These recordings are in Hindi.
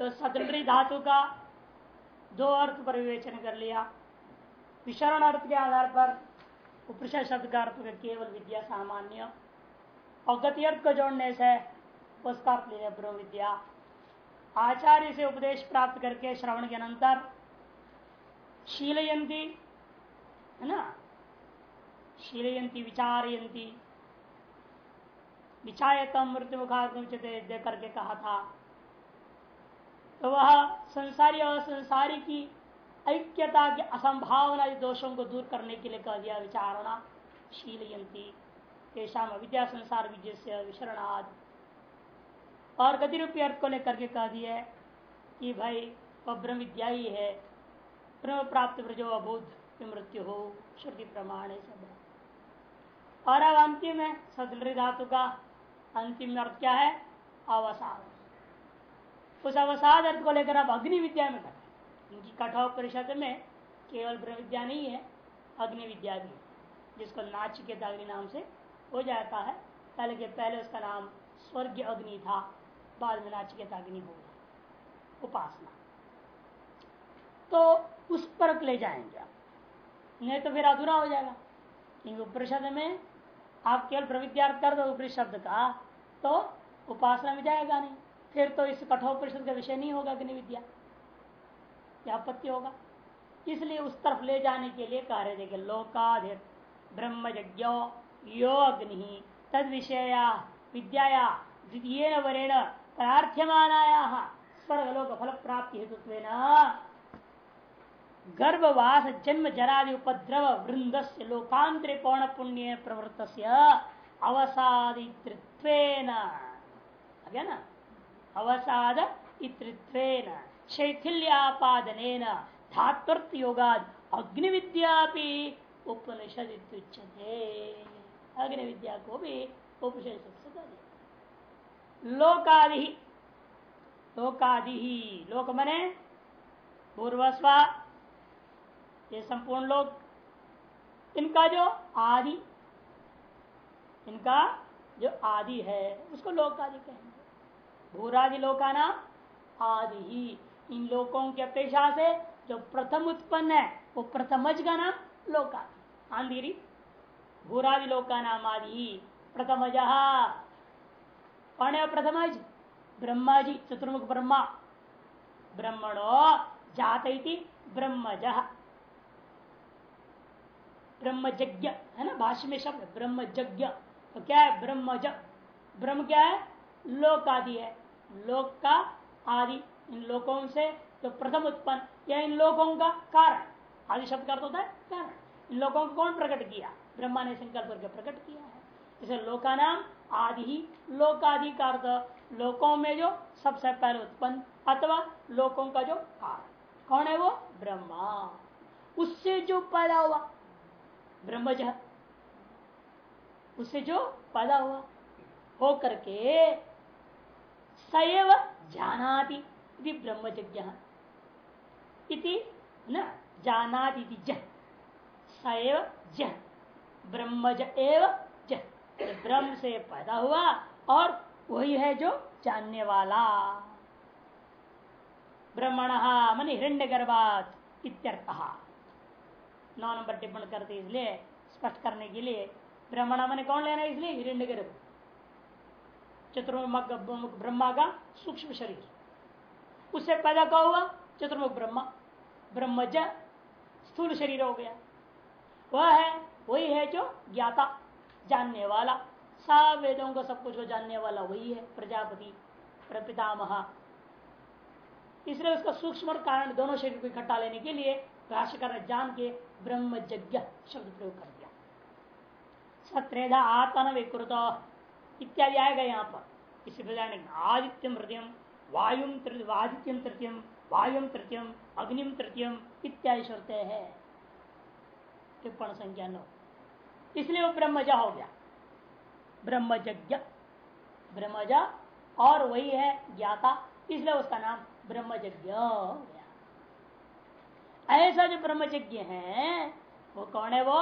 तो सतरी धातु का दो अर्थ पर विवेचन कर लिया। विशरण अर्थ के आधार पर उपनिषद शब्द का अर्थ केवल विद्या सामान्य। और गति अर्थ को जोड़ने से उसका अर्थ ले ब्रह्म विद्या। आचार्य से उपदेश प्राप्त करके श्रवण के अनंतर शीलयंती है ना? शीलयंती विचारयंती विचायतम मृत्यु मुखाते करके कहा था। तो वह संसारी और संसारी की ऐक्यता की असंभावना दोषों को दूर करने के लिए कह दिया विचारणा शीलयंती तेषा विद्या संसार विजय विशरणाद। और गति रूपी अर्थ को लेकर के कह दिया कि भाई, वह ब्रह्म विद्या ही। है ब्रह्म प्राप्त ब्रजो अबुध मृत्यु हो, श्रुति प्रमाण है। सब और अब अंतिम है, सदलरी धातु का। अंतिम अर्थ क्या है? अवसाद। उस अवसाद अर्थ को लेकर आप अग्नि विद्या में कथा इनकी कठोर परिषद में केवल ब्रह्म विद्या नहीं है, अग्नि विद्या भी जिसको नाच के अग्नि नाम से हो जाता है। पहले के पहले उसका नाम स्वर्ग अग्नि था, बाद में के अग्नि होगा उपासना। तो उस पर ले जाएँगे आप। नहीं तो फिर अधूरा हो जाएगा। क्योंकि उपनिषद में आप केवल प्रविद्यार्थ कर दो, उपनिषद का तो उपासना में जाएगा नहीं। फिर तो इस कठोर परिषद का विषय नहीं होगा अग्नि विद्या आपत्ति होगा। इसलिए उस तरफ़ ले जाने के लिए कह रहे थे कि लोकाधि ब्रह्म यज्ञो यो अग्नि तद विषया विद्याया द्वितीय वरेण प्रार्थ्यमानाया स्वर्गलोक फल प्राप्ति हेतु गर्भवास जन्म जरादि उपद्रव वृंद से लोकांतरे पौर्ण पुण्य प्रवृत्त अवसादित्व अवसादितृत्व ना अवसाद इतृत्वेन शैथिल्यापादन धातुर्थ योगाद अग्नि विद्या उपनिषद अग्नि विद्या को भी उपनिषद लोकादि लोकादि लोक मने पूर्वस्वा, ये संपूर्ण लोक, इनका जो आदि, इनका जो आदि है, उसको लोक आदि कहेंगे। भूरादि लोका नाम आदि। ही इन लोगों की अपेक्षा से जो प्रथम उत्पन्न है, वो प्रथमज का नाम लोका। आंधीरी भूरादि लोका नाम आदि प्रथमज कौन है प्रथमज ब्रह्मा जी, चतुर्मुख ब्रह्मा। ब्रह्मणो जात ब्रह्मज। ब्रह्मज्ञ है ना? भाष्य में शब्द ब्रह्मज्ञ तो क्या है? ब्रह्मज। ब्रह्म क्या है? लोक आदि है। लोक का आदि, इन लोकों से जो प्रथम उत्पन्न, या इन लोकों का कारण, आदि शब्द का अर्थ होता है कारण। इन लोगों को कौन प्रकट किया? ब्रह्मा ने संकल्प करके प्रकट किया है? इसे लोका नाम आदि ही लोकादि का अर्थ, लोकों में जो सबसे पहले उत्पन्न, अथवा लोकों का जो कारण। कौन है वो? ब्रह्मा। उससे जो पैदा हुआ ब्रह्मज उससे जो पैदा हुआ हो करके जानाति ब्रह्मज्ञ न जानाति सैव ज। ब्रह्मज एव ज। ब्रह्म से पैदा हुआ और वही है जो जानने वाला। ब्रह्मण मन हिरण्य गर्भात इत्यर्थ। नौ नंबर टिप्पण करते इसलिए, स्पष्ट करने के लिए, ब्रह्मणा मैंने कौन लेना है इसलिए? हिरण्य गर्भ चतुर्मुख ब्रह्मा का सूक्ष्म शरीर। उससे पैदा क्या हुआ? चतुर्मुख ब्रह्मा। ब्रह्मज स्थूल शरीर हो गया। वह है, वही है जो ज्ञाता, जानने वाला। सब वेदों को सब कुछ को जानने वाला वही है, प्रजापति, प्रपितामह। इसलिए उसका सूक्ष्म और कारण दोनों शरीर को इकट्ठा लेने के लिए भाष्यकर जान के ब्रह्मज्ञ शब्द प्रयोग कर दिया। सत्रेधा आतन विकृत इत्यादि आएगा यहाँ पर। इसी प्रकार आदित्यम हृदय वायुम आदित्यम तृतीयम वायुम तृतीयम अग्निम तृतीयम इत्यादि शर्त है। टिप्पण संख्या नौ। इसलिए वो ब्रह्मजा हो गया। ब्रह्मज्ञ ब्रह्मजा और वही है ज्ञाता। इसलिए उसका नाम ब्रह्मज्ञ हो गया। ऐसा जो ब्रह्मज्ञ है, वो कौन है वो?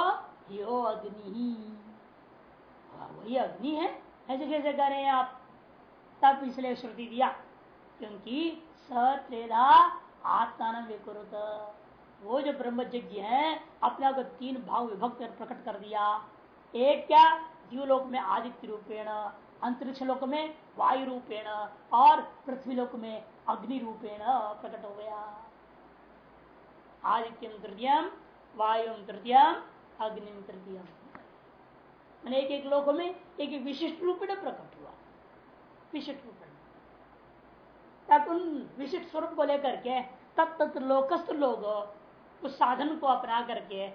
यो अग्नि ही, वही अग्नि है। ऐसे कैसे करें आप? तब इसलिए श्रुति दिया, क्योंकि सत्रेधा आत्मान विकुरुत वो जो ब्रह्मज्ञ है, अपने आप को तीन भाव विभक्त प्रकट कर दिया। एक क्या? द्यूलोक में आदित्य रूपेण, अंतरिक्ष लोक में वायु रूपेण, और पृथ्वी लोक में अग्नि रूपेण प्रकट हो गया। आदित्यम तृतीयम वायु तृतीयम अग्निम तृतीयम एक एक लोक में एक एक विशिष्ट रूप में प्रकट हुआ विशिष्ट रूप तब उन विशिष्ट स्वरूप को लेकर के तब तत् लोकस्थ लोग उस साधन को अपना करके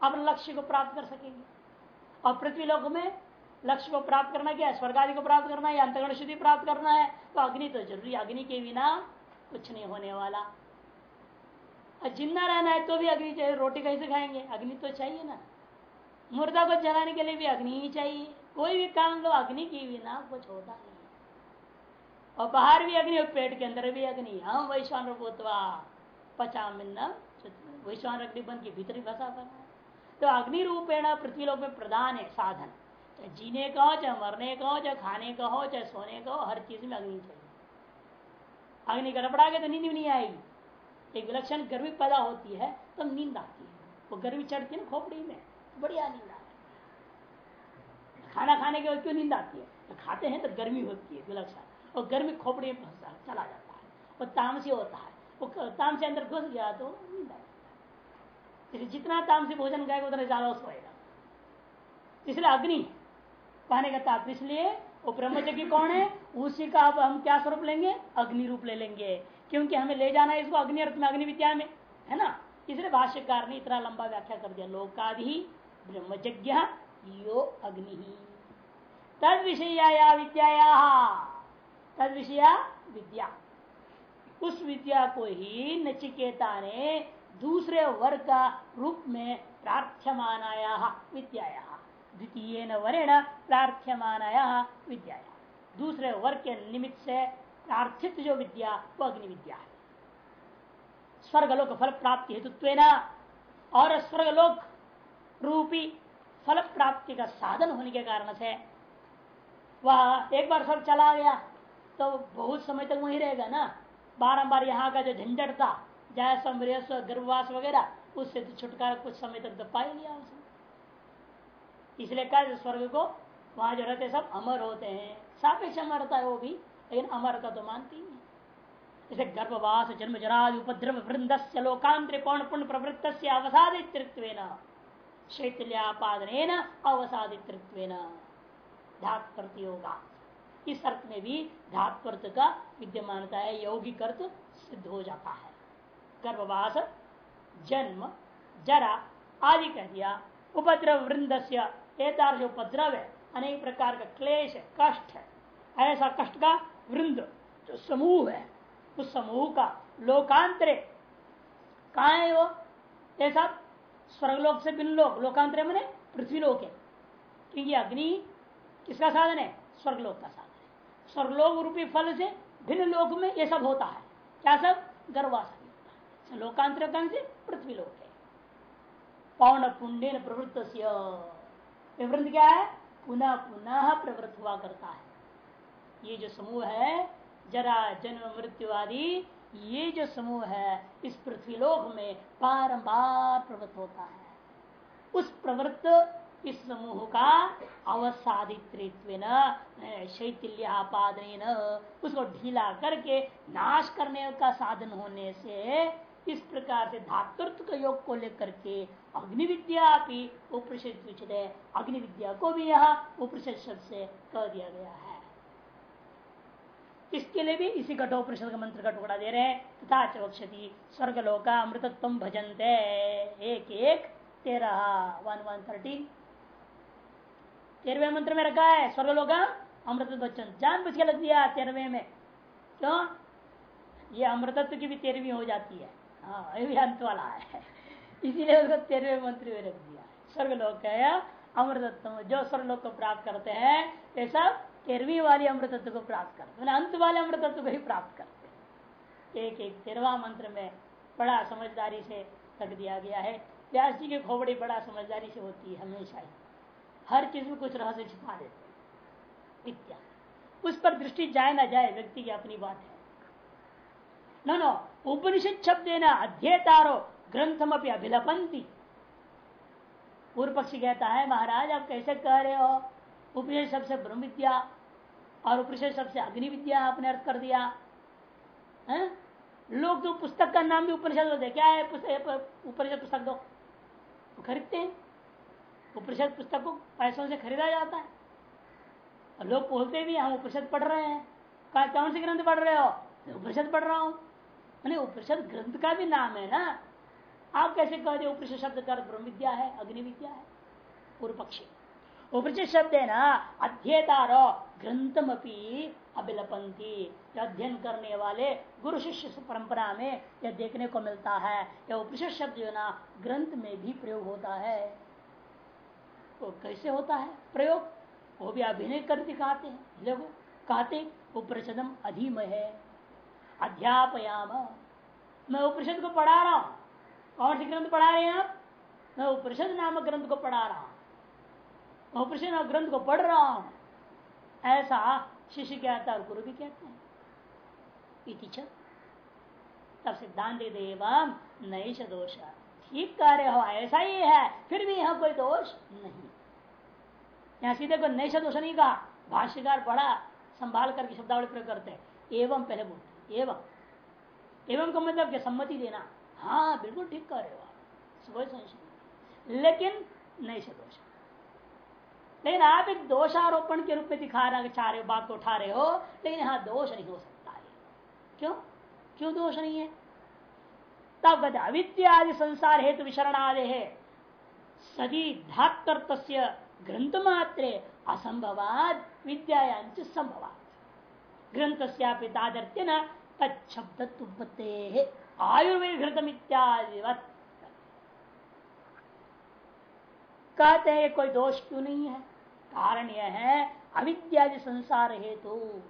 अपने लक्ष्य को प्राप्त कर सकेंगे और पृथ्वी लोक में लक्ष्य को प्राप्त करना क्या है स्वर्ग आदि को प्राप्त करना है या अंतगण शुद्धि प्राप्त करना है तो अग्नि तो ज़रूरी अग्नि के बिना कुछ नहीं होने वाला ज़िंदा रहना है तो भी अग्नि चाहिए रोटी कैसे खाएँगे अग्नि तो चाहिए ना मुर्दा को जलाने के लिए भी अग्नि ही चाहिए। कोई भी काम तो अग्नि के बिना कुछ होता नहीं। और बाहर भी अग्नि, और पेट के अंदर भी अग्नि। हम वैश्वान भूतवा पचा मिन्न वैश्वान अग्नि बन के भीतर ही फंसा बना तो अग्नि रूपेण पृथ्वी लोक में प्रधान है, साधन। चाहे जीने का हो, चाहे मरने का हो, चाहे खाने का हो, चाहे सोने का हो, हर चीज़ में अग्नि चाहिए। अग्नि गड़बड़ा के तो नींद भी नहीं आएगी। एक विलक्षण गर्मी पैदा होती है तो नींद आती है। वो गर्मी चढ़ती है ना, खोपड़ी में। बढ़िया नींद आती है। खाना खाने के बाद क्यों नींद आती है? तो खाते हैं तो गर्मी होती है विलक्षण और गर्मी खोपड़ी में फंसता है, चला जाता है। वो तामसी होता है। वो तामसी अंदर घुस गया तो नींद आ जितना तामसी भोजन खाएगा, उतना ज़्यादा सोएगा इसलिए अग्नि, कहने का ताप इसलिए वो ब्रह्मचर्य कौन है? उसी का अब हम क्या स्वरूप लेंगे? अग्नि रूप ले लेंगे। क्योंकि हमें ले जाना है इसको अग्नि अर्थ में अग्नि विद्या में, है ना? इसलिए भाष्यकार ने इतना लंबा व्याख्या कर दिया। लोकादि ब्रह्मज्ञ यो अग्नि। तद विषया विद्या तद विषया विद्या। उस विद्या को ही नचिकेता ने दूसरे वर्ग का रूप में प्रार्थ्यमानाया विद्याया। द्वितीय वरेण प्रार्थ्यमानाया विद्याया। दूसरे वर्ग के निमित्त से प्रार्थित जो विद्या, वो अग्नि विद्या है। स्वर्गलोक फल प्राप्ति हेतु और स्वर्गलोक रूपी फल प्राप्ति का साधन होने के कारण से वह एक बार स्वर्ग चला गया तो बहुत समय तक वही रहेगा ना। बारंबार यहाँ का जो झंझट था जय समरेश गर्भवास वगैरह, उससे तो छुटकारा कुछ समय तक दबा ही लिया उसने। इसलिए कहा स्वर्ग को वहाँ जो रहते सब अमर होते हैं। सापेक्ष अमरता है वो भी, लेकिन अमरता तो मानती नहीं। जैसे गर्भवास जन्म जराद उपद्रव वृंद से लोकांतर पौन पुण्य प्रवृत्त अवसादितृत्व शैतल्यापादन अवसादित धात प्रतियोगा इस अर्थ में भी धात्वर्थ का विद्यमानता है यौगिक अर्थ सिद्ध हो जाता है गर्भवास जन्म जरा आदि कह दिया उपद्रव वृंद से उपद्रव है अनेक प्रकार का क्लेश है कष्ट है ऐसा कष्ट का वृंद जो समूह है उस समूह का लोकांतरे कहा है वो ऐसा स्वर्गलोक से बिन लोक, लोकांतरे मैंने पृथ्वी लोक है। क्योंकि अग्नि किसका साधन है? स्वर्गलोक का साधन है। स्वर्गलोक रूपी फल से भिन्न लोक में ये सब होता है। क्या सब? गर्वास लोकांतर से? पृथ्वी लोक है। पौन पुण्य प्रवृत्त विवृंद क्या है? पुनः पुनः प्रवृत्त हुआ करता है। ये जो समूह है, जरा जन्म मृत्यु आदि ये जो समूह है, इस पृथ्वीलोक में बारंबार प्रवृत्त होता है। उस प्रवृत्त, इस समूह का अवसादित्व शैथिल्यापादन उसको ढीला करके नाश करने का साधन होने से, इस प्रकार से धातुत्व का योग को लेकर के अग्नि विद्या भी उपनिषद अग्नि विद्या को भी यहाँ उपनिषद शब्द से कह दिया गया है। इसके लिए भी इसी कठोपनिषद का मंत्र का टुकड़ा दे रहे हैं। तथा चवक्षति स्वर्गलोका, अमृतत्व भजनते। एक एक, तेरह, वन वन थर्टीन तेरहवें मंत्र में रखा है, स्वर्गलोका अमृत बच्चन जान बुझ के लग दिया तेरहवें में। क्यों? ये अमृतत्व की भी तेरहवीं हो जाती है। हाँ ये भी अंत वाला है। इसीलिए उसको तेरहवें मंत्र में रख दिया स्वर्गलोक है अमृतत्व। जो स्वर्गलोक को प्राप्त करते हैं, ये सब तेरहवीं वाली अमृतत्व को प्राप्त करते मैंने अंत वाले अमृतत्व को ही प्राप्त करते एक एक तेरवा मंत्र में बड़ा समझदारी से रख दिया गया है। व्यास जी की खोपड़ी बड़ा समझदारी से होती है हमेशा ही। हर चीज़ में कुछ रहस्य छिपा देते इत्यादि उस पर दृष्टि जाए ना जाए, व्यक्ति की अपनी बात है। नो नो, उपनिषद शब्द ना, अध्येतारो ग्रंथम अपनी अभिलपंती पूर्व पक्षी कहता है, महाराज, आप कैसे कह रहे हो? उपनिषद सबसे ब्रह्म विद्या और उपनिषद सबसे अग्नि विद्या आपने अर्थ कर दिया। है? लोग तो पुस्तक का नाम भी उपनिषद होते क्या है उपनिषद पुस्तक दो। खरीदते हैं। उपनिषद पुस्तक को पैसों से खरीदा जाता है। और लोग बोलते भी हम उपनिषद पढ़ रहे हैं। कहा, कौन से ग्रंथ पढ़ रहे हो? उपनिषद पढ़ रहा हूँ। मैंने उपनिषद ग्रंथ का भी नाम है ना। आप कैसे कह रहे उपनिषद शब्द का ब्रह्म विद्या है, अग्नि विद्या है, पूर्व पक्षी? उपनिषद शब्द है ना अध्येतारो ग्रंथम अभिलपंती अध्ययन करने वाले गुरु शिष्य परंपरा में यह देखने को मिलता है। यह उपनिषद शब्द जो ना ग्रंथ में भी प्रयोग होता है। तो कैसे होता है प्रयोग? वो भी अभिनय कर दिखाते हैं। देखो, कहते, उपनिषदम अधीम है। अध्यापयाम। मैं उपनिषद को पढ़ा रहा हूँ। कौन सी ग्रंथ पढ़ा रहे हैं आप? मैं उपनिषद नामक ग्रंथ को पढ़ा रहा हूँ। उपनिषद ग्रंथ को पढ़ रहा हूँ। ऐसा शिष्य कहता है और गुरु भी कहते हैं तब सिद्धांत देवम नैश दोष। ठीक कह रहे हो, ऐसा ही है, फिर भी यहाँ कोई दोष नहीं। यहाँ सीधे को नैश दोष नहीं कहा, भाष्यकार पढ़ा संभाल करके शब्दावली प्रयोग करते हैं। एवं पहले बोलते एवं। एवं का मतलब क्या सम्मति देना। हाँ बिल्कुल ठीक कह रहे हो कोई संशय लेकिन दोष। लेकिन आप एक दोषारोपण के रूप में दिखा रहे चाह रहे हो बात को उठा रहे हो, लेकिन यहाँ दोष नहीं हो सकता है। क्यों? क्यों दोष नहीं है? तब अविद्यादि संसार हेतु विशरण आदि है। सदी धातर्त ग्रंथ मात्रे असंभवाद विद्यायांच संभवाद ग्रंथ से न तब्दत्ते आयुर्वेद घृतम इत्यादि कहते हैं कोई दोष क्यों नहीं है? कारण यह है, अविद्यादि संसार हेतु। तो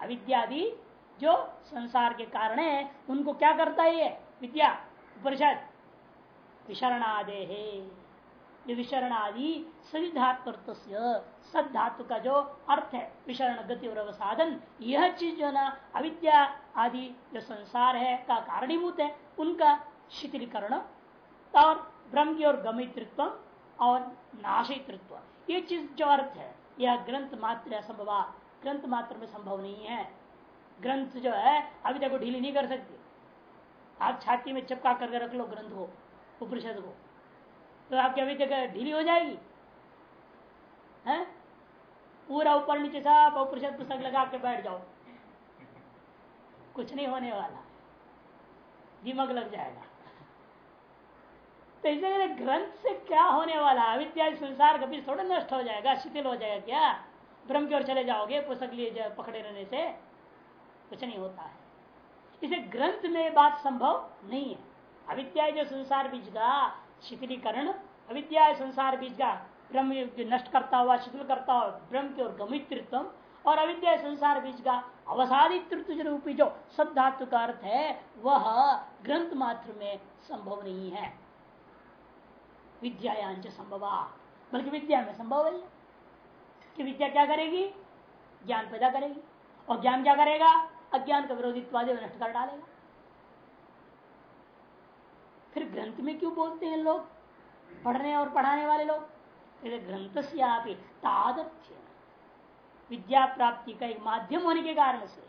अविद्यादि जो संसार के कारण है, उनको क्या करता है ये? विद्या, उपनिषद। विशरणादे है विशरणादि सभी धातु सद धातु का जो अर्थ है, विशरण, गति और अवसाधन यह चीज़ जो ना, अविद्या आदि जो संसार है, का कारणीभूत है, उनका शिथिलीकरण और ब्रह्म की और गमित्व और नाशित्व ये चीज़ जो अर्थ है, यह ग्रंथ मात्र असंभव ग्रंथ मात्र में संभव नहीं है। ग्रंथ जो है, अभी तक ढीली नहीं कर सकती। आप छाती में चिपका करके रख लो ग्रंथ को, उपनिषद को। तो आपकी अभी तक ढीली हो जाएगी। है? पूरा ऊपर नीचे सब उपनिषद पुस्तक लगा के बैठ जाओ। कुछ नहीं होने वाला। दिमाग लग जाएगा। तो इसलिए ग्रंथ से क्या होने वाला अविद्या संसार कभी थोड़ा नष्ट हो जाएगा, शिथिल हो जाएगा क्या? ब्रह्म की ओर चले जाओगे, पुस्तक लिए पकड़े रहने से? कुछ नहीं होता है। इसे ग्रंथ में बात संभव नहीं है। अविद्या जो संसार बीज का शिथिलीकरण, अविद्या संसार बीज का ब्रह्म नष्ट करता हुआ, शिथिल करता हुआ, ब्रह्म की ओर गमित्व और अविद्या संसार बीज का अवसादित्व रूपी जो धातु का अर्थ है, वह ग्रंथ मात्र में संभव नहीं है। विद्यायांच संभव बल्कि विद्या में संभव है। कि विद्या क्या करेगी? ज्ञान पैदा करेगी। और ज्ञान क्या करेगा? अज्ञान का विरोधित्वादि नष्ट कर डालेगा। फिर ग्रंथ में क्यों बोलते हैं लोग? पढ़ने और पढ़ाने वाले लोग? ग्रंथ से तादर्थ्य विद्या प्राप्ति का एक माध्यम होने के कारण से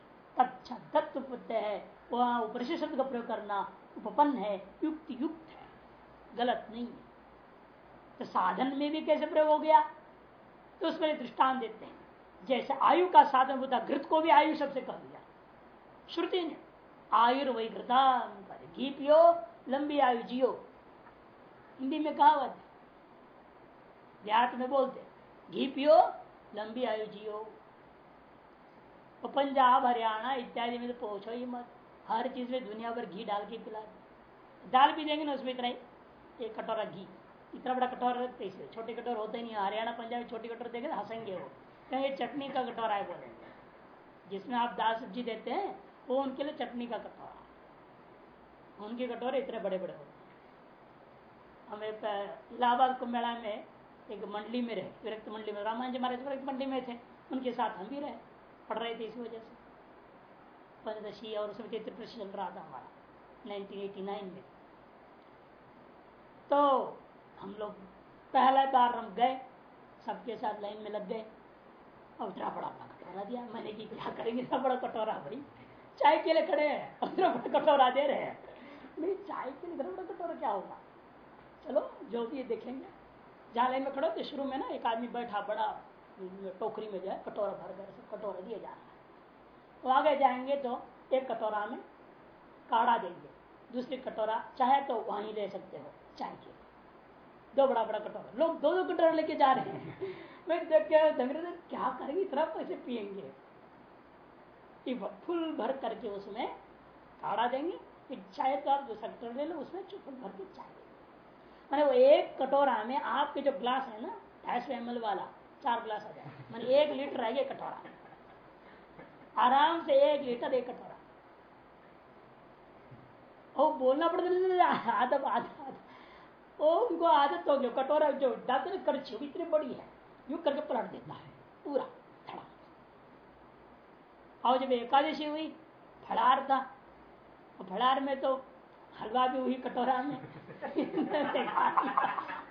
तत्व है। वह उपनिषद शब्द का प्रयोग करना उपपन्न है। युक्त युक्त है। गलत नहीं है। तो साधन में भी कैसे प्रयोग हो गया? तो उसमें दृष्टान देते हैं। जैसे आयु का साधन होता घृत को भी आयु शब्द कह दिया। श्रुति ने आयुर्वय घृताम घी पियो लंबी आयु जियो। हिंदी में कहावत देहात में बोलते घी पियो लंबी आयु जियो। पंजाब हरियाणा इत्यादि में तो पहुंचो ही मत। हर चीज़ में दुनिया भर घी डाल के पिला दाल भी देंगे ना उसमें इतना ही? एक कटोरा घी। इतना बड़ा कटोर इसे छोटे कटोर होते ही नहीं, हरियाणा, पंजाब, छोटी कटोर देंगे हंसेंगे वो। कहेंगे चटनी का कटोरा है बोलेंगे जिसमें आप दाल सब्ज़ी देते हैं, वो उनके लिए चटनी का कटोरा। उनके कटोरे इतने बड़े बड़े होते हमें इलाहाबाद कुंभ मेला में एक मंडली में रहे, विरक्त मंडली में। रामायण जी महाराज विरक्त मंडली में थे, उनके साथ हम भी रहे, पढ़ रहे थे इसी वजह से। पंचदशी और उसमें तैतीस चल रहा था हमारा 1989 में। तो हम लोग पहला बार हम गए, सबके साथ लाइन में लग गए। और इतना बड़ा बड़ा कटोरा दिया मैंने की क्या करेंगे, इतना बड़ा कटोरा भाई। चाय के लिए खड़े हैं इतना बड़ा कटोरा दे रहे हैं। नहीं, चाय के लिए इतना बड़ा कटोरा क्या होगा? चलो, जो भी देखेंगे। जहाँ लाइन में खड़े तो शुरू में ना एक आदमी बैठा, बड़ा, टोकरी में जो है, कटोरा भर कर कटोरा दिया जा रहा है। तो आगे जाएँगे तो एक कटोरा में काढ़ा देंगे। दूसरी कटोरा, चाहे तो वहीं ले सकते हो, चाय के दो बड़ा बड़ा कटोरा। लोग दो दो कटोरा लेके जा रहे हैं। मैं देख के क्या करेंगे, इतना पैसे पियेंगे? फुल भर करके उसमें काढ़ा देंगे चाय तो आप दूसरा कटोरा ले लो, उसमें फुल भर के चाय मैंने वो एक कटोरा में आपके जो ग्लास है ना ढाई सौ एम वाला, चार ग्लास आ जाए। मैंने एक लीटर आएगा कटोरा। आराम से एक लीटर एक कटोरा। और बोलना पड़ता आधा आधा ओ उनको आदत हो गया, कटोरा जो डालते ना करछी इतनी बड़ी है। यू करके पलट देता है, पूरा और जब एकादशी हुई फड़ार था, और फड़ार में तो हलवा भी हुई कटोरा में।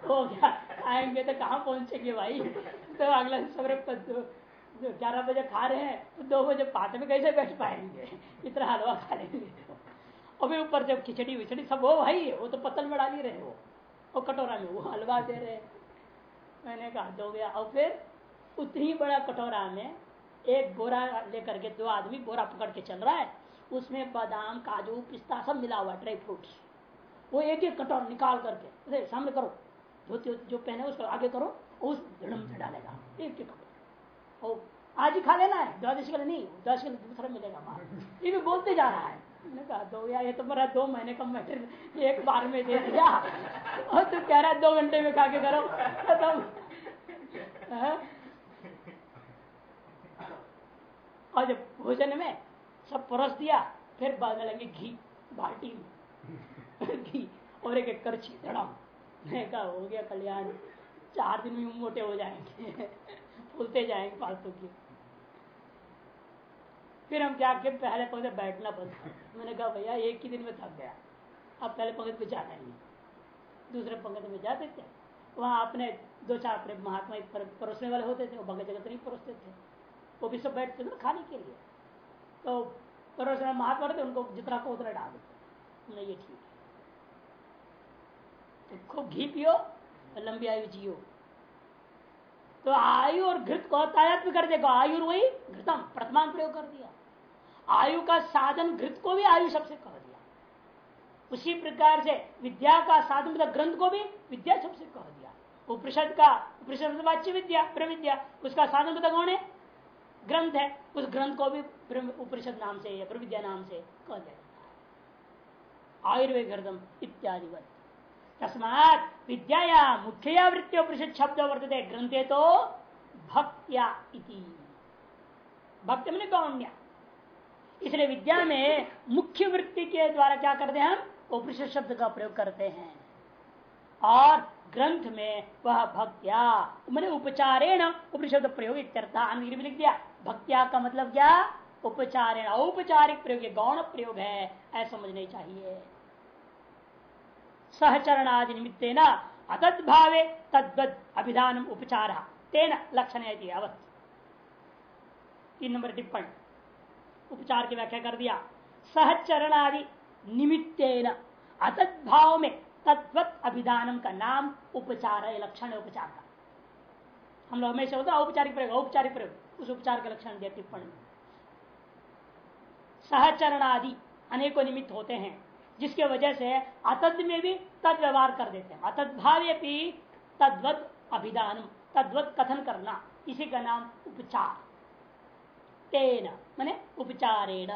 हो गया, आएँगे तो कहाँ पहुँचेंगे भाई? तो अगला सवेरे ग्यारह बजे खा रहे हैं तो दो बजे पात में कैसे बैठ पाएँगे? इतना हलवा खा लेंगे। अभी ऊपर जब खिचड़ी विचड़ी सब हो भाई, वो तो पतल में डाल ही रहे हो और कटोरा में वो हलवा दे रहे मैंने कहा, दो गया। और फिर उतनी बड़ा कटोरा में एक बोरा लेकर के, दो आदमी बोरा पकड़ के चल रहा है। उसमें बादाम, काजू, पिस्ता सब मिला हुआ ड्राई फ्रूट्स। वो एक एक कटोरा निकाल करके अरे सामने करो जो जो पहने उसको आगे करो, उस धड़म से डालेगा। एक एक कटोरा। और आज ही खा लेना है द्वादशी का नहीं द्वादशी का दूसरा मिलेगा ये भी बोलते जा रहा है। कहा, दो यार, ये तो मेरा दो महीने का मटेरियल एक बार में दे दिया। और तू कह रहा है, दो घंटे में खा के करो। खत्म। और जब भोजन में सब परोस दिया, फिर बाद में लगे घी, बाल्टी में। घी और एक एक करछी धड़म। मैं कहा, हो गया कल्याण, चार दिन में मोटे हो जाएँगे, फूलते जाएँगे फालतू की। फिर हम क्या किए पहले पंक्ति बैठना बंद मैंने कहा, भैया, एक ही दिन में थक गया। अब पहले पंक्ति में जाना ही। दूसरे पंक्ति में जाते थे। वहाँ अपने दो चार अपने महात्मा परोसने वाले होते थे, वो भंग जगत नहीं परोसते थे। वो भी सब बैठते थे खाने के लिए। तो परोसने महात्मा थे उनको जितना को उतना डाल देते नहीं ये ठीक है। तो खूब घी पियो लंबी आयु जियो। तो आयु और घृत को तायत भी कर देगा आयु वही घृतम प्रथमान प्रयोग कर दिया। आयु का साधन घृत को भी आयु सबसे कह दिया। उसी प्रकार से विद्या का साधन मतलब ग्रंथ को भी विद्या सबसे कह दिया। उपनिषद का, उपनिषद वाच्य विद्या प्रविद्या उसका साधन मतलब कौन है? ग्रंथ है। उस ग्रंथ को भी उपनिषद नाम से या प्रविद्या नाम से कह दिया जाता आयुर्वेद घृतम इत्यादि तस्मात विद्या मुख्य वृत्ति उपनिषद शब्द वर्तते। ग्रंथे तो भक्त्या भक्ति मैंने गौण्या इसलिए विद्या में मुख्य वृत्ति के द्वारा क्या करते हैं हम? उपनिषद शब्द का प्रयोग करते हैं। और ग्रंथ में वह भक्त्या, मैंने उपचारेण उपनिषद प्रयोग लिख दिया। भक्त्या का मतलब क्या? उपचारेण, औपचारिक प्रयोग गौण प्रयोग है, ऐसा समझना चाहिए। सहचरण आदि निमित्त न अतद भावे तद्वत अभिधान उपचार, तेना लक्षण अवत। तीन नंबर टिप्पणी। उपचार की व्याख्या कर दिया। सहचरण आदि निमित्त अतद भाव में तद्वत अभिधानम का नाम उपचार है, लक्षण उपचार का। हम लोग हमेशा होता औपचारिक प्रयोग औपचारिक प्रयोग। उस उपचार का लक्षण दिया, टिप्पणी। सहचरण आदि अनेकों निमित्त होते हैं, जिसके वजह से अतद में भी तद व्यवहार कर देते हैं। अतद भाव्य भी तद्वत अभिधान, तद्वत कथन करना, इसी का नाम उपचार। तेन मैने उपचारेण।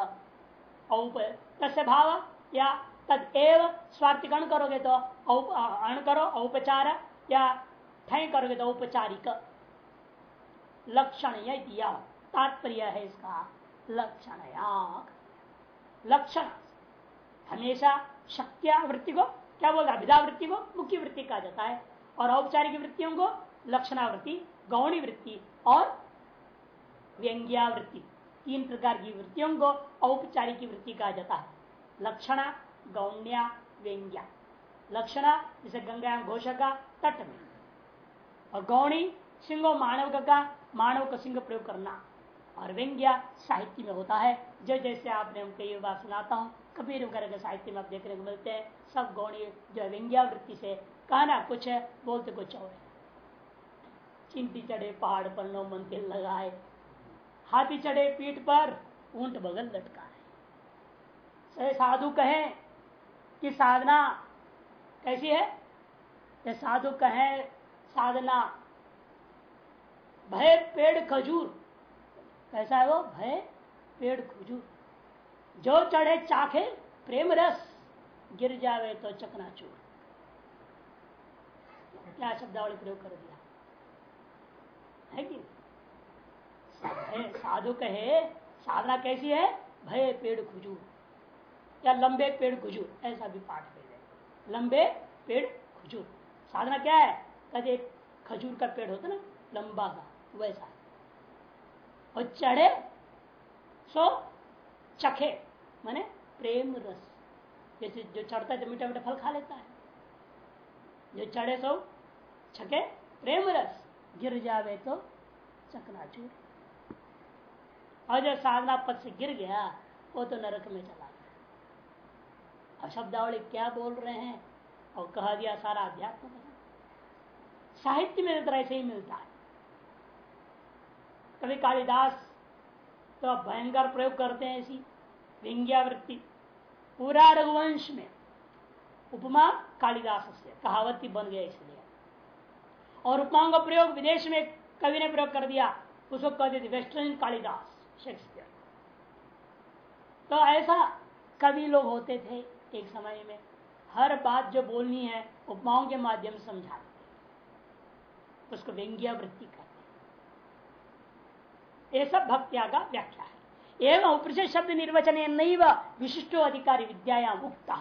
औप तस्य भाव, या तद एव स्वार्थिकरण करोगे तो अण करो, औपचार, या ठय करोगे तो औपचारिक। लक्षण या। तात्पर्य है इसका लक्षण लक्षण। हमेशा शक्तिया वृत्ति को क्या बोलते अभिधा वृत्ति को मुख्य वृत्ति कहा जाता है। और औपचारिक वृत्तियों को लक्षणावृत्ति, गौणी वृत्ति और व्यंग्यावृत्ति। तीन प्रकार की वृत्तियों को औपचारिक वृत्ति कहा जाता है। लक्षणा, गौण्या, व्यंग्या। लक्षणा, जिसे गंगा घोष का तट में। और गौणी, सिंह मानव का मानव का सिंह प्रयोग करना। और व्यंग्या साहित्य में होता है। जो जैसे आपने हम कई बार सुनाता हूँ, कबीर वगैरह के साहित्य में आप देखने को मिलते हैं। सब गौणी जो व्यंग्या वृत्ति से, कहना कुछ है, बोलते कुछ और चिंटी चढ़े पहाड़ पर नो मंदिर लगाए हाथी चढ़े पीठ पर, ऊँट बगल लटका है। साधु कहे कि साधना कैसी है? साधु कहे, साधना, भय पेड़ खजूर। कैसा है वो? भय पेड़ खजूर। जो चढ़े चाखे, प्रेम रस, गिर जावे तो चकनाचूर क्या शब्दावली प्रयोग कर दिया? है कि साधु कहे, साधना कैसी है? भय पेड़ खुजूर या लंबे पेड़ खुजूर ऐसा भी पाठ कर लंबे पेड़ खुजूर साधना क्या है? कहते खजूर का पेड़ होता ना, लंबा सा, वैसा। और चढ़े, सो चखे, माने प्रेम रस। जैसे जो चढ़ता है तो मीठा मीठा फल खा लेता है। जो चढ़े सो छके प्रेम रस। गिर जावे तो चकनाचूर। और जो साधना पद से गिर गया, वो तो नरक में चला गया। और शब्दावली क्या बोल रहे हैं? और कह दिया सारा अध्यात्म साहित्य में तरह ऐसे ही मिलता है। कभी कालिदास तो भयंकर प्रयोग करते हैं ऐसी व्यंग्यावृत्ति पूरा रघुवंश में उपमा कालिदास से कहावती बन गया इसलिए। और उपमाओं का प्रयोग विदेश में कवि ने प्रयोग कर दिया, उसको कह देते वेस्टर्न कालिदास। शेक्सपियर। तो ऐसा कवि लोग होते थे एक समय में, हर बात जो बोलनी है, उपमाओं के माध्यम से समझाते उसको व्यंग्या वृत्ति करते ये सब भक्त्या का व्याख्या है। एवं उपरिषद शब्द निर्वचन नहीं विशिष्टो अधिकारी विद्यायाम उक्ता।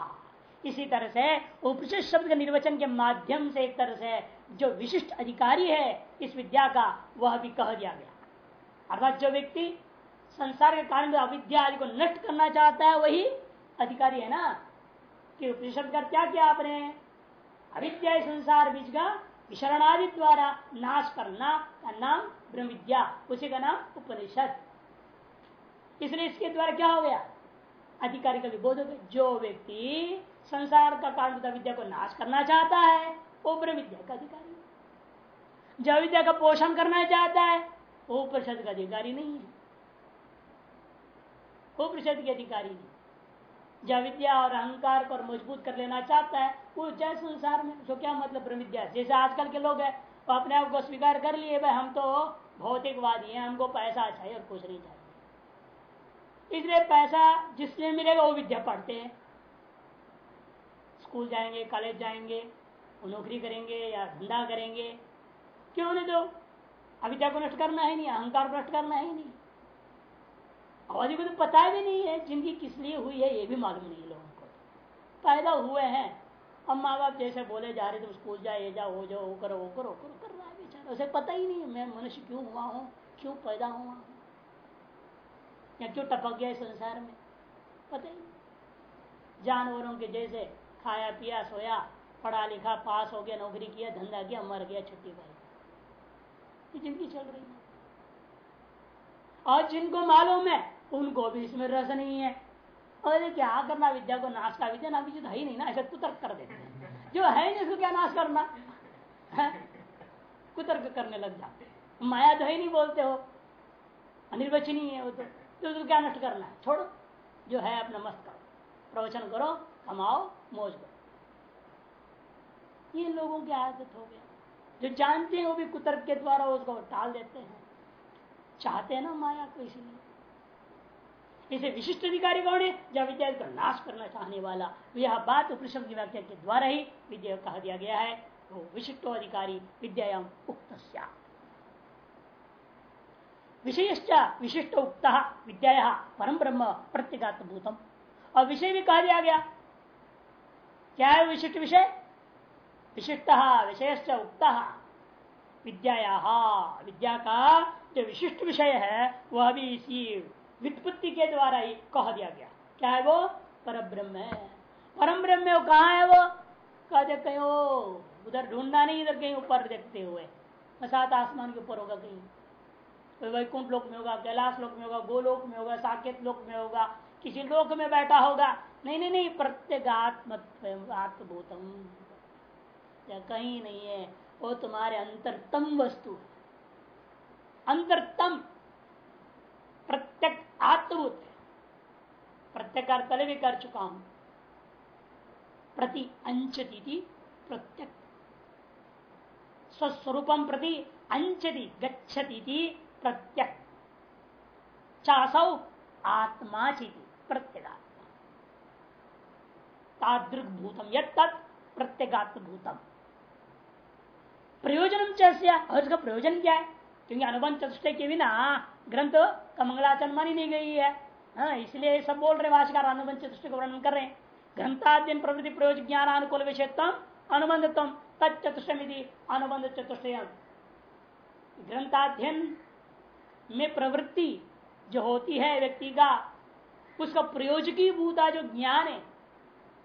इसी तरह से उपरिषद शब्द के निर्वचन के माध्यम से एक तरह से जो विशिष्ट अधिकारी है, इस विद्या का वह भी कह दिया गया। अर्थात जो व्यक्ति संसार के कारण अविद्या आदि को नष्ट करना चाहता है, वही अधिकारी है ना? कि उपनिषद का क्या किया आपने? अविद्या संसार बीच का विशरणादि द्वारा नाश करना का नाम ब्रह्म विद्या उसी का नाम उपनिषद। इसलिए इसके द्वारा क्या हो गया? अधिकारी का विबोध हो गया। जो व्यक्ति संसार का कारण विद्या को नाश करना चाहता है, वो ब्रह्म विद्या का अधिकारी जो विद्या का पोषण करना चाहता है, वो उपनिषद का अधिकारी नहीं है। वो परिषद के अधिकारी नहीं जो विद्या और अहंकार को मज़बूत कर लेना चाहता है, वो चाहे संसार में तो क्या मतलब ब्रह्म विद्या जैसे आजकल के लोग है, वो अपने आप को स्वीकार कर लिए, भाई हम तो भौतिकवादी हैं, हमको पैसा चाहिए और कुछ नहीं चाहिए। इसलिए पैसा जिसने मिलेगा, वो विद्या पढ़ते हैं। स्कूल जाएँगे, कॉलेज जाएँगे नौकरी करेंगे या धंधा करेंगे। क्यों नहीं तो अविद्या को नष्ट करना है नहीं, अहंकार को नष्ट करना है नहीं। अवधि को तो पता भी नहीं है ज़िंदगी किस लिए हुई है, ये भी मालूम नहीं लोगों को। पैदा हुए हैं। अब माँ बाप जैसे बोले जा रहे तुम स्कूल जाओ, ये जाओ, वो जाओ, वो करो वो करो वो करो। कर रहा है बेचारा। उसे पता ही नहीं मैं मनुष्य क्यों हुआ हूँ? क्यों पैदा हुआ हूँ? या क्यों टपक गया संसार में? पता ही जानवरों के जैसे खाया, पिया, सोया, पढ़ा, लिखा, पास हो गया, नौकरी किया, धंधा किया, मर गया, छुट्टी पाई। ज़िंदगी चल रही है। और जिनको मालूम है उनको भी इसमें रस नहीं है। और क्या करना विद्या को? नाश का विद्या ना विद्युत है ही नहीं ना ऐसे कुतर्क कर देते हैं। जो है नहीं उसको क्या नाश करना? कुतर्क करने लग जाते माया तो ही नहीं बोलते हो। अनिर्वचनीय है वो तो, तो क्या नष्ट करना है? छोड़ो। जो है अपना मस्त करो। प्रवचन करो कमाओ मौज करो। ये लोगों की आदत हो गया। जो जानते हैं वो भी कुतर्क के द्वारा उसको टाल देते हैं। चाहते हैं ना माया को इसलिए। इसे विशिष्ट अधिकारी कौन है जब विद्या का नाश करना चाहने वाला। यह बात उपनिषद की व्याख्या के द्वारा ही विद्या कहा दिया गया है। वो विशिष्टो अधिकारी विद्यायाम उक्त विषय विशिष्ट उक्त विद्या परम ब्रह्म प्रत्येगात्म भूतम। और विषय भी कहा दिया गया। क्या है विशिष्ट विषय? विशिष्ट विषय उक्त विद्या विद्या का जो विशिष्ट विषय है, वह भी इसी वित्पत्ति के द्वारा ही कह दिया गया। क्या है वो? पर ब्रह्म है परम ब्रह्म कहा है वो? कहते कहीं उधर ढूंढना नहीं, इधर कहीं ऊपर देखते हुए। सात आसमान के ऊपर होगा कहीं। कोई वैकुंठ लोक में होगा, कैलाश लोक में होगा, गोलोक में होगा, साकेत लोक में होगा, किसी लोक में बैठा होगा। नहीं नहीं नहीं प्रत्येक आत्म आत्मभूतम कहीं नहीं है। वो तुम्हारे अंतरतम वस्तु है। अंतरतम। आत्मभूत है प्रत्येक पहले भी कर चुका हूँ। प्रति अंचती प्रत्यक। स्वस्वरूपम प्रति अंचति गच्छती प्रत्यक। चासौ आत्मा चिति, प्रत्येगात्मा। तादृग भूतम यद प्रत्येगात्म भूतम प्रयोजन चर्चा और इसका प्रयोजन क्या है? क्योंकि अनुबंध चतुष्ट के बिना ग्रंथ का मंगलाचरण मानी नहीं गई है। हाँ, इसलिए सब बोल रहे भाषाकार अनुबंध चतुष्ट का वर्णन कर रहे हैं। ग्रंथाध्ययन प्रवृत्ति प्रयोज ज्ञान अनुकूल विषयत्म अनुबंधत्म तत्चतुष्टमिति अनुबंध चतुष्ट ग्रंथाध्ययन में प्रवृत्ति जो होती है व्यक्ति का उसका प्रयोजकी भूता जो ज्ञान है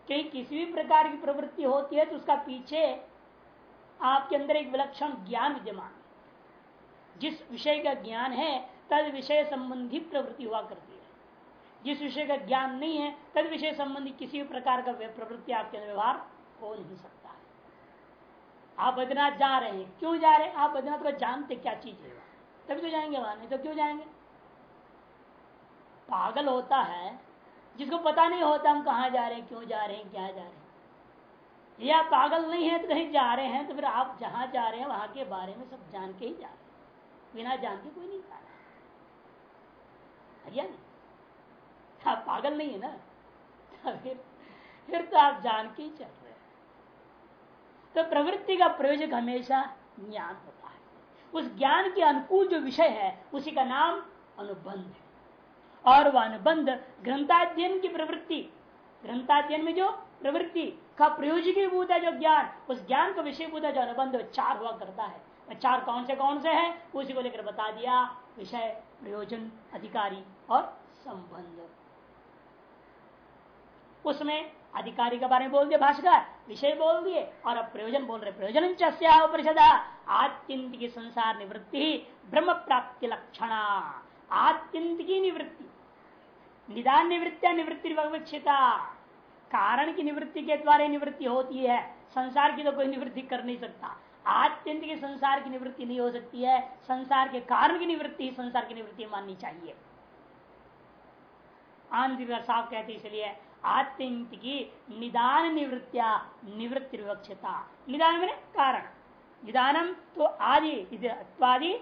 कहीं किसी भी प्रकार की प्रवृत्ति होती है तो उसका पीछे आपके अंदर एक विलक्षण ज्ञान विद्यमान जिस विषय का ज्ञान है तद विषय संबंधी प्रवृत्ति हुआ करती है। जिस विषय का ज्ञान नहीं है, तद विषय संबंधी किसी भी प्रकार का प्रवृत्ति आपके व्यवहार हो नहीं सकता। है आप बद्रनाथ जा रहे हैं। क्यों जा रहे हैं? आप बद्रनाथ को जानते क्या चीज़ है तभी तो जाएँगे वहाँ, नहीं तो क्यों जाएँगे? पागल होता है। जिसको पता नहीं होता हम कहा जा रहे हैं, क्यों जा रहे हैं, क्या जा रहे हैं। या पागल नहीं है तो कहीं जा रहे हैं तो फिर आप जहाँ जा रहे हैं, वहाँ के बारे में सब जान के ही जा रहे हैं। बिना जान के कोई नहीं जा रहा। नहीं। आप पागल नहीं है ना? तो फिर फिर तो आप जान के ही चल रहे हैं। तो प्रवृत्ति का प्रयोजक हमेशा ज्ञान होता है। उस ज्ञान के अनुकूल जो विषय है, उसी का नाम अनुबंध है। और वह अनुबंध ग्रंथाध्ययन की प्रवृत्ति, ग्रंथाध्ययन में जो प्रवृत्ति का प्रयोजकी भूत है, जो ज्ञान, उस ज्ञान का विषय भूत है, जो अनुबंध चार हुआ करता है। चार कौन से कौन से है, उसी को लेकर बता दिया विषय प्रयोजन अधिकारी और संबंध उसमें अधिकारी के बारे में बोल दिया भाषा विषय बोल दिए, और अब प्रयोजन बोल रहे प्रयोजन परिषद आत्यंत की संसार निवृत्ति, ब्रह्म प्राप्ति लक्षणा आत्यंत की निवृत्ति। निदान निवृत्तिया निवृत्ति कारण की निवृत्ति के द्वारा निवृत्ति होती है। संसार की तो कोई निवृत्ति कर नहीं सकता। आत्यंत के संसार की निवृत्ति नहीं हो सकती है। संसार के कारण की निवृत्ति संसार की निवृत्ति माननी चाहिए। साफ़ कहते इसलिए आत्यंत की निदान निवृत्तिया निवृत्ति विवक्षता। निदान मैंने कारण। निदानम तो आदि आदि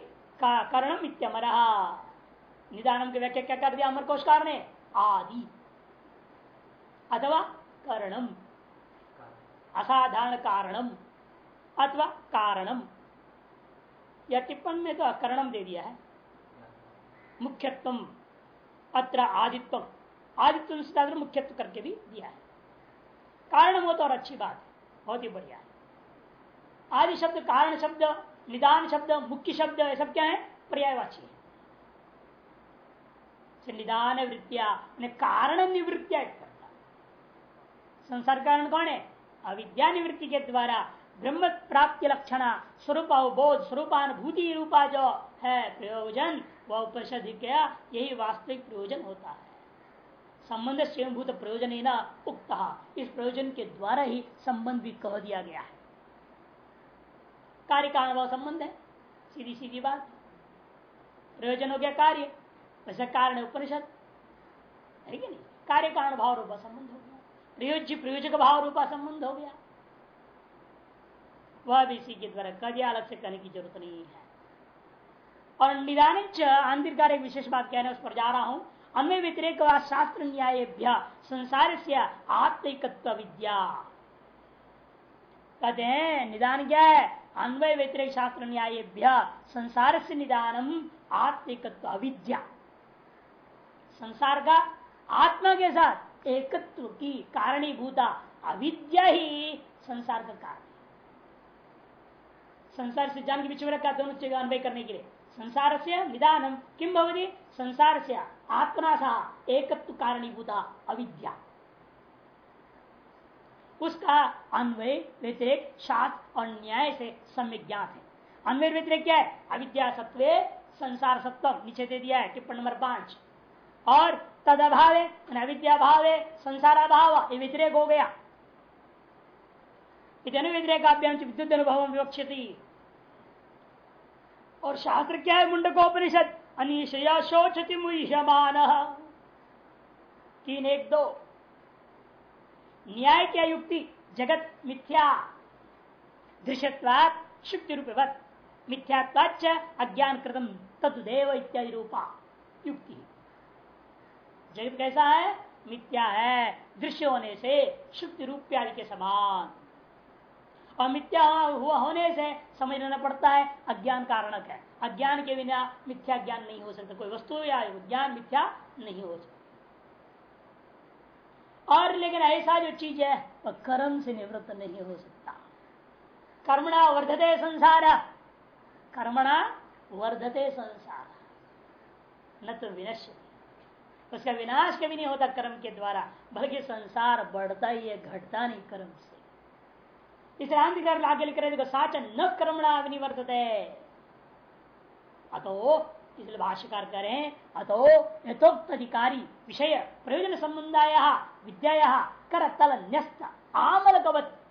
का करणम इत्यमर। निदानम की व्याख्या क्या कर दिया? अमर कोशकार ने आदि। अथवा करणम। असाधारण कारणम अथवा कारणम। या टिप्पण में तो अकरणम दे दिया है। मुख्यत्व अत्र आदित्व आदित्व मुख्यत्व करके भी दिया है। कारण हो तो और अच्छी बात है। बहुत ही बढ़िया है। आदि शब्द, कारण शब्द, निदान शब्द, मुख्य शब्द, ये सब क्या है? पर्यायवाची है। निदान वृत्तिया कारण निवृत्तिया संसार कारण कौन है? अविद्या निवृत्ति के द्वारा ब्रह्म प्राप्ति लक्षण स्वरूप अवबोध स्वरूपानुभूति रूपा जो है, प्रयोजन, वह उपनिषद क्या यही वास्तविक प्रयोजन होता है। संबंध स्वयंभूत प्रयोजन ही ना उक्त, इस प्रयोजन के द्वारा ही संबंध भी कह दिया गया है। कार्य कारण भाव संबंध है? सीधी सीधी बात। प्रयोजन हो गया कार्य, वैसे कारण उपनिषद। है कि नहीं? कार्य कारण भाव रूप संबंध हो गया। प्रयोज्य प्रयोजक भाव रूपा संबंध हो गया। वह भी इसी के द्वारा कभी अलग से कहने की ज़रूरत नहीं है। और निदान आंतरिकार एक विशेष बात कहने उस पर जा रहा हूँ। अन्य व्यतिरेक शास्त्र न्याय संसार से आत्मिकत्व विद्या। कहते हैं, निदान क्या है? अन्वय व्यतिरिक शास्त्र न्याय संसार से निदानम आत्मिकत्व अविद्या संसार का आत्मा के साथ एकत्व की कारणीभूता अविद्या ही संसार का कारण संसार से जान के बीच में रखा दोनों जगह अनुभव करने के लिए। संसार से निदानम, किम भवती? संसार से आत्मना सह एकत्व कारणीभूता अविद्या। उसका अन्वय व्यतिरिक शास्त्र और न्याय से सम्यक ज्ञात है। अन्वय व्यतिरिक क्या है? अविद्या सत्व संसार सत्व नीचे दे दिया है, टिप्पण नंबर पाँच। और तद अभाव अविद्या भाव संसार अभाव ये व्यतिरेक हो गया। व्यतिरेकाभ्याम विद्युत अनुभव विवक्षति। और शास्त्र क्या है मुंडकोपनिषद? अनिशया शोचति मुह्यमान। तीन एक दो। न्याय क्या युक्ति? जगत मिथ्या। दृश्यवाद शुक्ति रूपवत मिथ्यात्वाच अज्ञान कृतम तत्देव इत्यादि रूपा। युक्ति। जगत कैसा है? मिथ्या है। दृश्य होने से शुक्ति रूप्यादि के समान। और मिथ्या हुआ होने से समझ लेना पड़ता है, अज्ञान कारणक है। अज्ञान के बिना मिथ्या ज्ञान नहीं हो सकता। कोई वस्तु या ज्ञान मिथ्या नहीं हो सकता। और लेकिन ऐसा जो चीज़ है, वह कर्म से निवृत्त नहीं हो सकता। कर्मणा वर्धते संसार। कर्मणा वर्धते संसार। न तो विनश्य। उसका विनाश कभी नहीं होता कर्म के द्वारा, बल्कि संसार बढ़ता ही है, घटता नहीं कर्म से। इस राम कर आगे लिख रहे साच न कर्मणा विनिवर्तते अतो इसलिए भाष्यकार करें अतो यथोक्त अधिकारी विषय प्रयोजन संबंधाया विद्या कर तल न्यस्त, आमल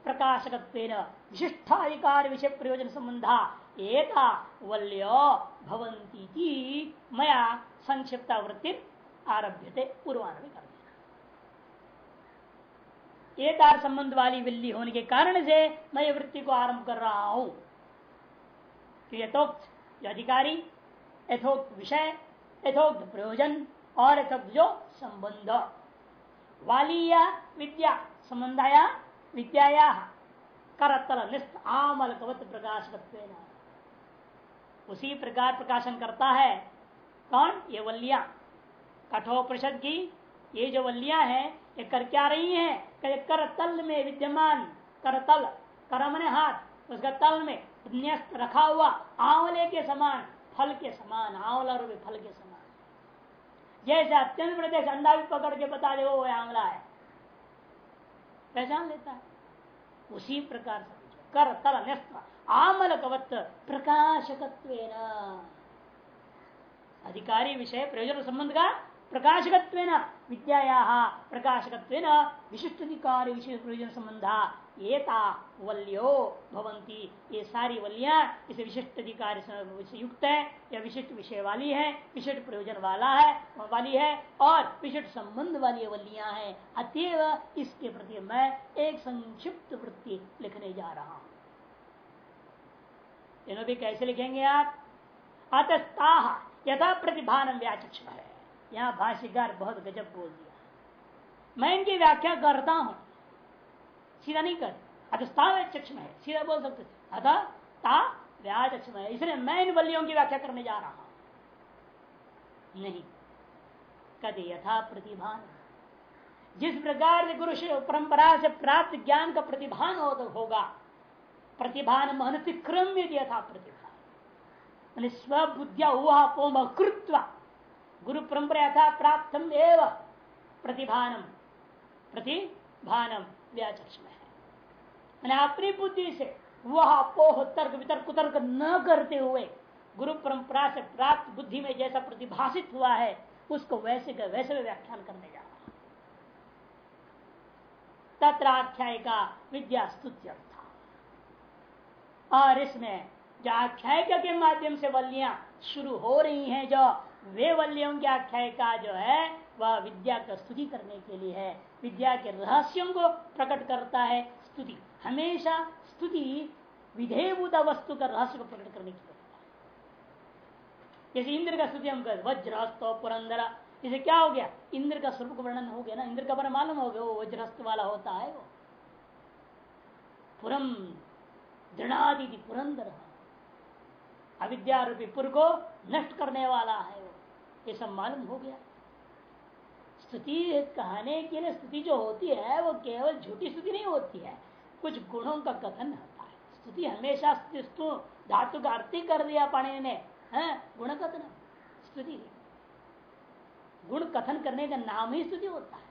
प्रकाशक विशिष्टाधिकार विषय प्रयोजन संबंधा एता वल्यो भवंती मया संक्षिप्ता वृत्ति आरभ्य पूर्वान में कर देना। संबंध वाली विल्ली होने के कारण से मैं वृत्ति को आरंभ कर रहा हूँ। यथोक्त जो अधिकारी यथोक्त विषय, यथोक्त प्रयोजन और यथोक्त जो संबंध। वाली या विद्या संबंधाया, विद्याया करतल आमल कवत प्रकाश उसी प्रकार प्रकाशन करता है कौन? ये वल्लिया। कठोपनिषद की, ये जो वल्लियाँ हैं, ये कर क्या रही है? कर तल में विद्यमान, कर तल, कर हाथ, उसका तल में न्यस्त रखा हुआ, आंवले के समान, फल के समान, आंवला रूपी फल के समान। जैसे अत्यंत प्रदेश अंडा भी पकड़ के बता दे, वो आंवला है। पहचान लेता है। उसी प्रकार से कर तल, न्यस्त आमल कवत प्रकाशकत्व अधिकारी विषय, प्रयोजन संबंध का प्रकाशकत्व विद्या प्रकाशकत्व विशिष्ट अधिकार विशेष प्रयोजन संबंधा एता वल्यो भवंती ये सारी वलियाँ इसे विशिष्ट अधिकार से युक्त है, या विशिष्ट विषय वाली है, विशिष्ट प्रयोजन वाला है, वाली है, और विशिष्ट संबंध वाली वलियाँ हैं। अतएव इसके प्रति मैं एक संक्षिप्त वृत्ति लिखने जा रहा हूँ। इन्हों भी कैसे लिखेंगे आप? अतस्ता, यथा प्रतिभान व्याचक्ष है। यहाँ भाष्यकार बहुत गजब बोल दिया। मैं इनकी व्याख्या करता हूँ। सीधा नहीं कर। अतस्ता चक्ष में सीधा बोल सकते अतः ता व्याचक्ष में इसलिए मैं इन बलियों की व्याख्या करने जा रहा हूँ। नहीं। कद यथा प्रतिभान। जिस प्रकार से गुरु परंपरा से प्राप्त ज्ञान का प्रतिभान हो तो होगा, प्रतिभान महनतिक्रम यथा प्रतिभान। स्वबुद्धिया हुआ पोम कृत्वा गुरु परंपरा था प्राप्त एवं। प्रतिभानम प्रतिभानम व्याचक्ष में है मैंने अपनी बुद्धि से वह अपोह तर्क, वितर्क, कुतर्क न करते हुए गुरु परंपरा से प्राप्त बुद्धि में जैसा प्रतिभाषित हुआ है, उसको वैसे का वैसे में व्याख्यान करने जा रहा तत्राख्याय का विद्या स्तुत्य और इसमें जो आख्यायिका के माध्यम से वलियाँ शुरू हो रही हैं, जो वे वल्यों की आख्याय का जो है, वह विद्या का स्तुति करने के लिए है। विद्या के रहस्यों को प्रकट करता है स्तुति। हमेशा स्तुति विधेयभूत वस्तु का रहस्य को प्रकट करने की जैसे इंद्र का स्तुति हम कर वज्रहस्त पुरंदर। इसे क्या हो गया? इंद्र का स्वरूप वर्णन हो गया ना? इंद्र का वर्णन मालूम हो गया, वो वज्रहस्त वाला होता है वो। पुरम दृढ़ादि पुरंदर। अविद्या पुर को नष्ट करने वाला है ये सब मालूम हो गया। स्तुति कहने के लिए स्तुति जो होती है, वो केवल झूठी स्तुति नहीं होती है। कुछ गुणों का कथन होता है। स्तुति हमेशा धातु का अर्थी कर दिया पाने ने। है? गुण कथन। स्तुति गुण कथन करने का नाम ही स्तुति होता है।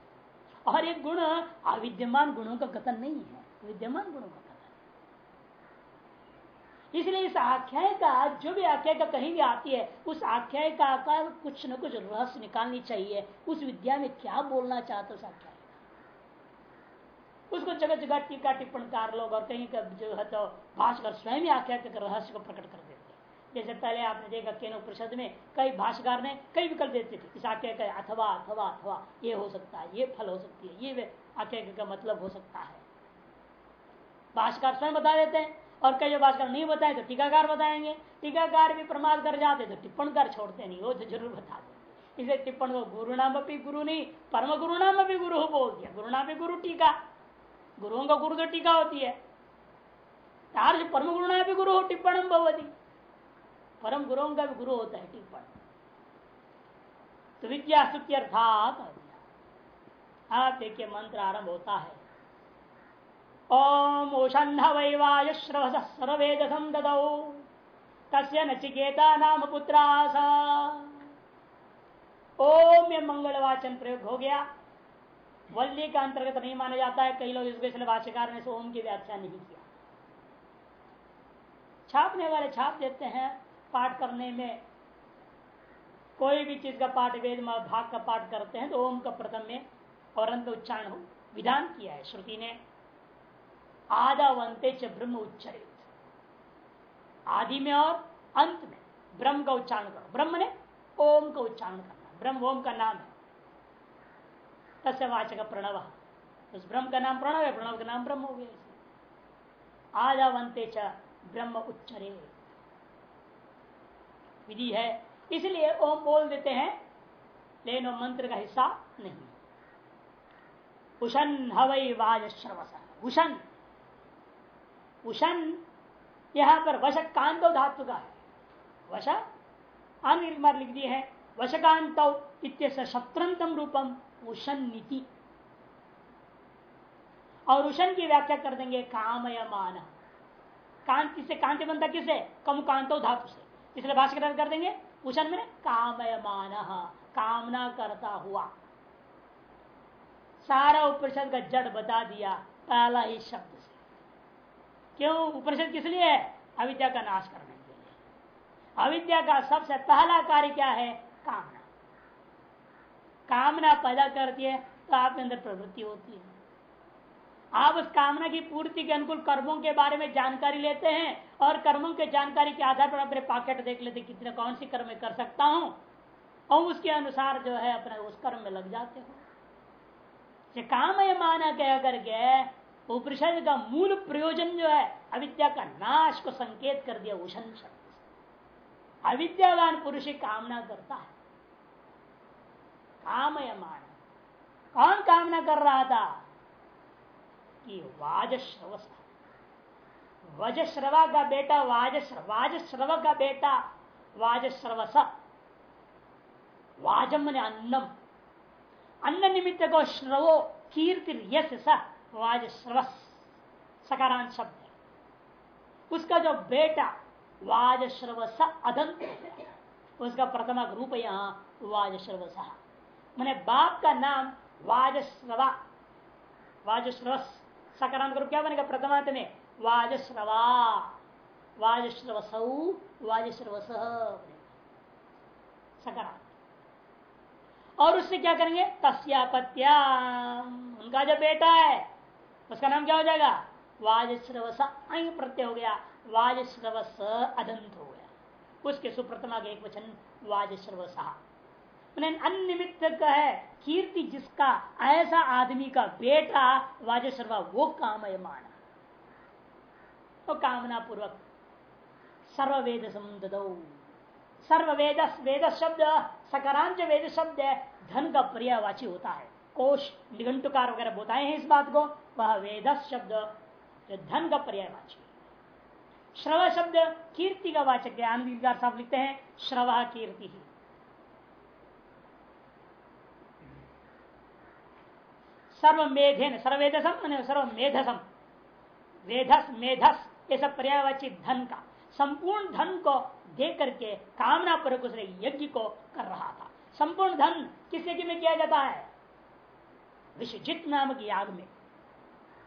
और एक गुण अविद्यमान गुणों का कथन नहीं है। विद्यमान गुणों का कथन। इसलिए इस आख्याय का, जो भी आख्याय का कहीं भी आती है, उस आख्याय का आकार कुछ न कुछ रहस्य निकालनी चाहिए। उस विद्या में क्या बोलना चाहते उस आख्याय उसको जगह जगह टीका टिप्पणकार लोग और कहीं का जो है तो भाषकर स्वयं ही आख्या के रहस्य को प्रकट कर देते जैसे पहले आपने देखा केनो परिषद में कई भाषाकार ने कई विकल्प देते थे। इस आख्या का अथवा अथवा अथवा, ये हो सकता है, ये फल हो सकती है, ये आख्या का मतलब हो सकता है। भाषाकार स्वयं बता देते हैं। और कई जो भाषाकार नहीं बताए तो टीकाकार बताएँगे। टीकाकार भी प्रमाद कर जाते तो टिप्पणकार छोड़ते नहीं। वो तो ज़रूर बता देते इसे टिप्पण को गुरु नाम भी गुरु नहीं, परम गुरु नाम भी गुरु बोल दिया। गुरु नाम भी गुरु टीका। गुरुओं का गुरु तो टीका होती है। तार जो परम गुरु नाम भी गुरु हो, टिप्पणम भवती। परम गुरुओं का भी गुरु होता है टिप्पण। तो विद्या स्तुत्यर्थात आप देखिए मंत्र आरंभ होता है। ओम ओषण्ह वैवाय श्रवस सर्वेदसम ददौ। तस्य नचिकेता नाम पुत्रास ओम ये मंगलवाचन प्रयोग हो गया। वल्ली का अंतर्गत नहीं माना जाता है। कई लोग इसके इसलिए भाष्यकार ने ओम की व्याख्या नहीं किया। छापने वाले छाप देते हैं। पाठ करने में कोई भी चीज़ का पाठ, वेद भाग का पाठ करते हैं तो ओम का प्रथम में और अंत उच्चारण विधान किया है। श्रुति ने आदावंते च ब्रह्म उच्चरित। आदि में और अंत में ब्रह्म का उच्चारण करो ब्रह्म ने ओम का उच्चारण करना। ब्रह्म ओम का नाम है। तस्य वाचक प्रणव। उस ब्रह्म का नाम प्रणव है, प्रणव का नाम ब्रह्म हो गया आजावंते च ब्रह्म उच्चरे विधि है। इसलिए ओम बोल देते हैं लेकिन मंत्र का हिस्सा नहीं। उषन हवई वाज श्रवस उषन। उषन, यहाँ पर वश कांत धातु का है वश अन्य लिख दिए है। वशकांत शत्रंतम रूपम उषन नीति और उषन की व्याख्या कर देंगे कामय मान कांति से कांति बनता किसे? कम कांतो धातु से। इसलिए भाषा कर देंगे, उषन में कामय मान कामना करता हुआ। सारा उपनिषद का जड़ बता दिया, पहला ही शब्द। क्यों? उपनिषद किस लिए है? अविद्या का नाश करने के लिए। अविद्या का सबसे पहला कार्य क्या है? कामना। कामना पैदा करती है तो आपके अंदर प्रवृत्ति होती है। आप उस कामना की पूर्ति के अनुकूल कर्मों के बारे में जानकारी लेते हैं और कर्मों के जानकारी के आधार पर अपने पॉकेट देख लेते कितने कौन सी कर्म कर सकता हूँ, और उसके अनुसार जो है अपने उस कर्म में लग जाते हो। काम है माना कह करके उपनिषद का मूल प्रयोजन जो है, अविद्या का नाश को संकेत कर दिया उषण शब्द अविद्यावान पुरुष कामना करता है। कामयमान। कौन कामना कर रहा था? कि वाजश्रव वजश्रवा का बेटा वाजश्रव वाजश्रव का बेटा, वाजश्रवस। वाजम ने अन्नम। अन्न निमित्त को श्रवो कीर्ति यश स वाजश्रवस सकारांत शब्द। उसका जो बेटा वाजश्रवस अदंत उसका प्रथम रूप यहाँ वाजश्रवस मैंने बाप का नाम वाजस्रवा वाजस्रवस सकारांत रूप क्या बनेगा? प्रथमांत में वाजस्रवा वाजस्रवसौ वाजस्रवस सकारांत। और उससे क्या करेंगे? तस्यापत्या। उनका जो बेटा है उसका नाम क्या हो जाएगा? वाजस्रवस प्रत्यय हो गया। वाजस्रवस अदंत हो गया। उसके सुप्रथमा के एक वचन, वाजस्रवसा। अनिमित्त का है, कीर्ति जिसका, ऐसा आदमी का बेटा वाजस्रवा, वो कामय माना वो कामना पूर्वक सर्ववेद समुद सर्ववेद वेद शब्द सकारांत वेद शब्द धन का पर्यावाची होता है। कोश निघंटुकार वगैरह बताए हैं इस बात को। वह वेद शब्द, जो धन का पर्याय पर्यायवाची श्रव शब्द कीर्ति का वाचक आनंद साहब लिखते हैं, श्रव कीर्ति ही। सर्व मेधेन, सर्वेदसम सर्व मेधसम। वेधस, मेधस, ये सब पर्यायवाची धन का। संपूर्ण धन को दे करके कामना पर उसने यज्ञ को कर रहा था। संपूर्ण धन किस यज्ञ में किया जाता है? विश्वजित नामक याग में।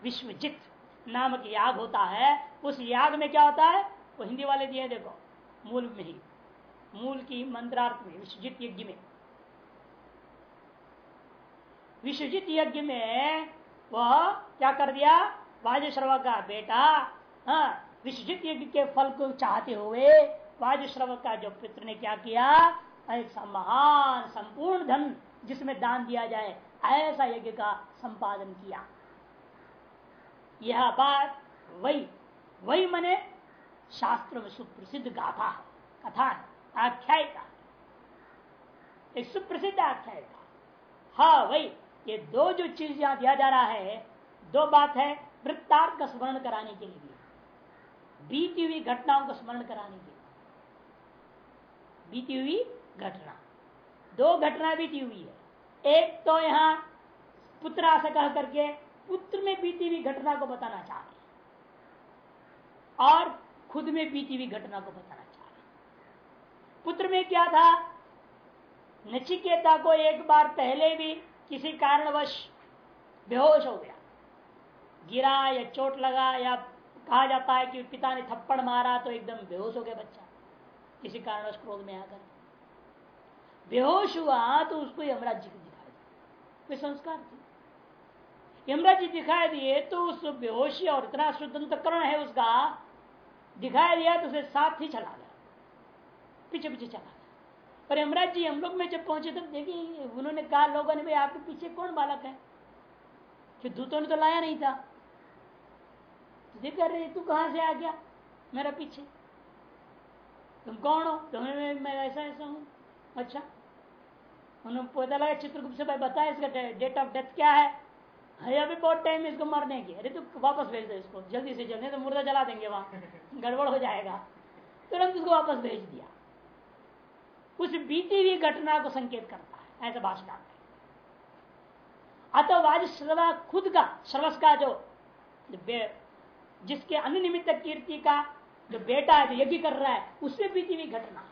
विश्वजित नामक याग होता है। उस याग में क्या होता है? वो हिंदी वाले दिए देखो, मूल में ही। मूल की मंत्रार्थ में, विश्वजित यज्ञ में। विश्वजित यज्ञ में वह क्या कर दिया? वाजुश्रव का बेटा हाँ विश्वजित यज्ञ के फल को चाहते हुए वाजुश्रव का जो पित्र ने क्या किया? एक महान, संपूर्ण धन जिसमें दान दिया जाए, ऐसा यज्ञ का संपादन किया। यह बात वही वही मने शास्त्र में सुप्रसिद्ध गाथा है, कथा है आख्यायिका एक सुप्रसिद्ध आख्यायिका हाँ वही, ये दो जो चीज़ यहाँ दिया जा रहा है, दो बात है वृत्तार्थ का स्मरण कराने के लिए। बीती हुई घटनाओं का स्मरण कराने के लिए। बीती हुई घटना। दो घटना बीती हुई है। एक तो यहाँ पुत्र से कह करके पुत्र में बीती हुई घटना को बताना चाह रहे और खुद में बीती हुई घटना को बताना चाह रहे पुत्र में क्या था? नचिकेता को एक बार पहले भी किसी कारणवश बेहोश हो गया। गिरा या चोट लगा या कहा जाता है कि पिता ने थप्पड़ मारा तो एकदम बेहोश हो गया बच्चा। किसी कारणवश क्रोध में आकर। बेहोश हुआ तो उसको यमराज जी को दिया वे संस्कार थे? यमराज जी दिखाई दिए तो उस बेहोशी और इतना स्वतंत्रकरण है उसका। दिखाई दिया तो उसे साथ ही चला गया। पीछे पीछे चला गया। पर यमराज जी हम लोग में जब पहुँचे तब देखिए उन्होंने कहा, लोगों ने भाई आपके पीछे कौन बालक है? कि दूतों ने तो लाया नहीं था। तो कर रहे तू कहाँ से आ गया? मेरा पीछे। तुम कौन हो? तुम्हें मैं ऐसा ऐसा हूँ। अच्छा। उन्होंने पता लगा, चित्रगुप्त से भाई, बताया इसका डेट ऑफ़ डेथ क्या है? अरे अभी बहुत टाइम इसको मरने की। अरे तू वापस भेज दो इसको। जल्दी से जल्दी तो मुर्दा जला देंगे वहाँ। गड़बड़ हो जाएगा। तुरंत तो उसको वापस भेज दिया। उस बीती हुई घटना को संकेत करता है, ऐसा भाषण अतः वाज श्रवा खुद का श्रवस का जो जिसके अनुनिमित्त कीर्ति का जो बेटा है, जो यज्ञ कर रहा है, उससे बीती हुई घटना।